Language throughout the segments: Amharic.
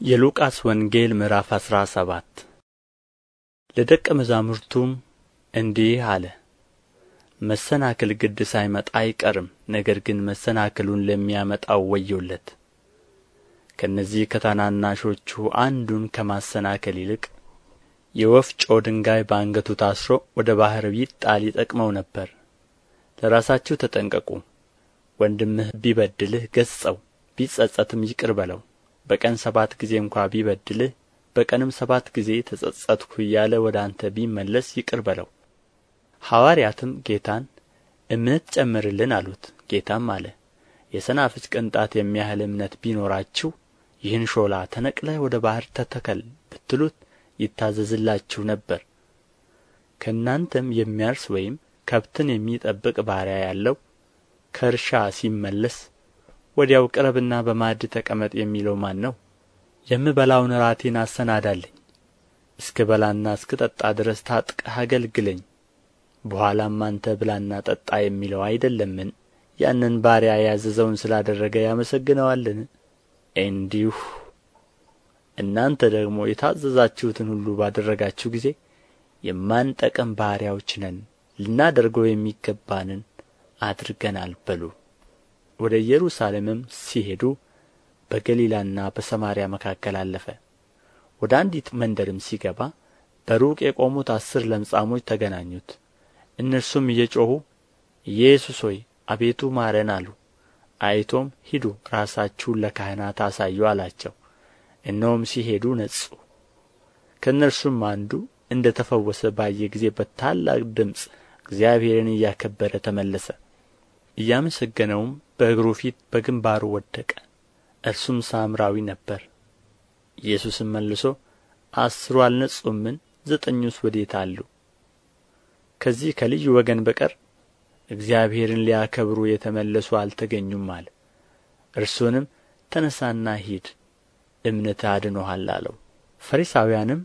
የሉቃስ ወንጌል ምዕራፍ አስራ ሰባት ለደቀ መዛሙርቱም እንዲህ አለ። መሰናክል ግድ ሳይመጣ አይቀርም፣ ነገር ግን መሰናክሉን ለሚያመጣው ወዮለት። ከእነዚህ ከታናናሾቹ አንዱን ከማሰናከል ይልቅ የወፍጮ ድንጋይ በአንገቱ ታስሮ ወደ ባሕር ቢጣል ይጠቅመው ነበር። ለራሳችሁ ተጠንቀቁ። ወንድምህ ቢበድልህ ገሥጸው፣ ቢጸጸትም ይቅር በለው። በቀን ሰባት ጊዜ እንኳ ቢበድልህ በቀንም ሰባት ጊዜ ተጸጸትሁ እያለ ወደ አንተ ቢመለስ ይቅር በለው። ሐዋርያትም ጌታን እምነት ጨምርልን አሉት። ጌታም አለ የሰናፍጭ ቅንጣት የሚያህል እምነት ቢኖራችሁ ይህን ሾላ ተነቅለህ ወደ ባሕር ተተከል ብትሉት ይታዘዝላችሁ ነበር። ከእናንተም የሚያርስ ወይም ከብትን የሚጠብቅ ባሪያ ያለው ከእርሻ ሲመለስ ወዲያው ቅረብና በማዕድ ተቀመጥ የሚለው ማን ነው? የምበላውን እራቴን አሰናዳልኝ፣ እስክበላና እስክጠጣ ድረስ ታጥቀህ አገልግለኝ፣ በኋላም አንተ ብላና ጠጣ የሚለው አይደለምን? ያንን ባሪያ ያዘዘውን ስላደረገ ያመሰግነዋልን? እንዲሁ እናንተ ደግሞ የታዘዛችሁትን ሁሉ ባደረጋችሁ ጊዜ የማንጠቅም ባሪያዎች ነን፣ ልናደርገው የሚገባንን አድርገናል በሉ። ወደ ኢየሩሳሌምም ሲሄዱ በገሊላና በሰማርያ መካከል አለፈ። ወደ አንዲት መንደርም ሲገባ በሩቅ የቆሙት አስር ለምጻሞች ተገናኙት። እነርሱም እየጮኹ ኢየሱስ ሆይ አቤቱ ማረን አሉ። አይቶም ሂዱ ራሳችሁን ለካህናት አሳዩ አላቸው። እነሆም ሲሄዱ ነጹ። ከእነርሱም አንዱ እንደ ተፈወሰ ባየ ጊዜ በታላቅ ድምፅ እግዚአብሔርን እያከበረ ተመለሰ። እያመሰገነውም በእግሩ ፊት በግንባሩ ወደቀ። እርሱም ሳምራዊ ነበር። ኢየሱስም መልሶ አስሩ አልነጹምን? ዘጠኙስ ወዴት አሉ? ከዚህ ከልዩ ወገን በቀር እግዚአብሔርን ሊያከብሩ የተመለሱ አልተገኙም አለ። እርሱንም ተነሣና ሂድ እምነትህ አድኖሃል አለው። ፈሪሳውያንም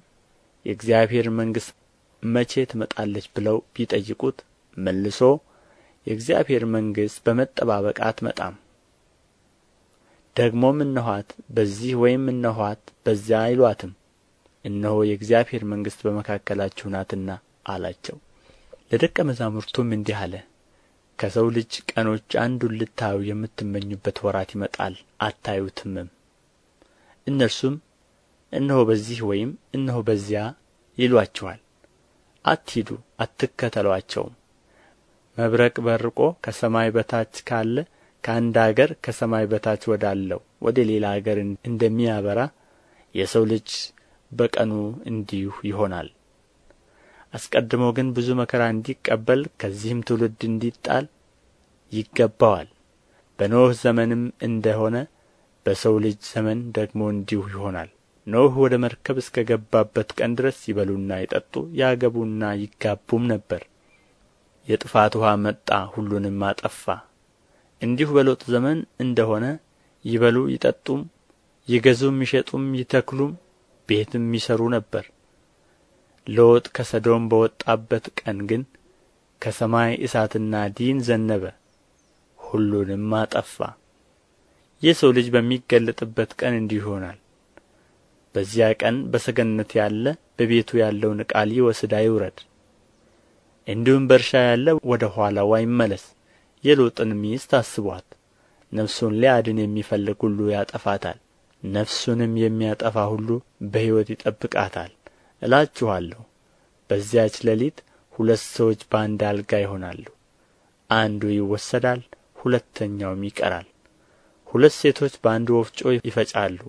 የእግዚአብሔር መንግሥት መቼ ትመጣለች ብለው ቢጠይቁት መልሶ የእግዚአብሔር መንግሥት በመጠባበቅ አትመጣም፣ ደግሞም እነኋት በዚህ ወይም እነኋት በዚያ አይሏትም፣ እነሆ የእግዚአብሔር መንግሥት በመካከላችሁ ናትና አላቸው። ለደቀ መዛሙርቱም እንዲህ አለ፣ ከሰው ልጅ ቀኖች አንዱን ልታዩ የምትመኙበት ወራት ይመጣል፣ አታዩትምም። እነርሱም እነሆ በዚህ ወይም እነሆ በዚያ ይሏችኋል፣ አትሂዱ፣ አትከተሏቸውም። መብረቅ በርቆ ከሰማይ በታች ካለ ከአንድ አገር ከሰማይ በታች ወዳለው ወደ ሌላ አገር እንደሚያበራ የሰው ልጅ በቀኑ እንዲሁ ይሆናል። አስቀድሞ ግን ብዙ መከራ እንዲቀበል ከዚህም ትውልድ እንዲጣል ይገባዋል። በኖኅ ዘመንም እንደ ሆነ በሰው ልጅ ዘመን ደግሞ እንዲሁ ይሆናል። ኖኅ ወደ መርከብ እስከ ገባበት ቀን ድረስ ይበሉና ይጠጡ ያገቡና ይጋቡም ነበር። የጥፋት ውኃ መጣ፣ ሁሉንም አጠፋ። እንዲሁ በሎጥ ዘመን እንደ ሆነ ይበሉ ይጠጡም፣ ይገዙም፣ ይሸጡም፣ ይተክሉም፣ ቤትም ይሠሩ ነበር። ሎጥ ከሰዶም በወጣበት ቀን ግን ከሰማይ እሳትና ዲን ዘነበ፣ ሁሉንም አጠፋ። የሰው ልጅ በሚገለጥበት ቀን እንዲሁ ይሆናል። በዚያ ቀን በሰገነት ያለ በቤቱ ያለውን ዕቃ ሊወስድ አይውረድ። እንዲሁም በእርሻ ያለ ወደ ኋላው አይመለስ። የሎጥን ሚስት አስቧት። ነፍሱን ሊያድን የሚፈልግ ሁሉ ያጠፋታል፣ ነፍሱንም የሚያጠፋ ሁሉ በሕይወት ይጠብቃታል። እላችኋለሁ በዚያች ሌሊት ሁለት ሰዎች በአንድ አልጋ ይሆናሉ፣ አንዱ ይወሰዳል፣ ሁለተኛውም ይቀራል። ሁለት ሴቶች በአንድ ወፍጮ ይፈጫሉ፣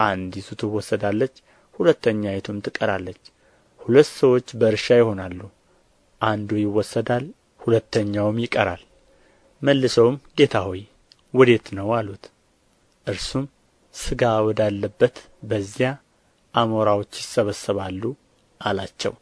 አንዲቱ ትወሰዳለች፣ ሁለተኛይቱም ትቀራለች። ሁለት ሰዎች በእርሻ ይሆናሉ፣ አንዱ ይወሰዳል፣ ሁለተኛውም ይቀራል። መልሰውም ጌታ ሆይ ወዴት ነው አሉት። እርሱም ሥጋ ወዳለበት በዚያ አሞራዎች ይሰበሰባሉ አላቸው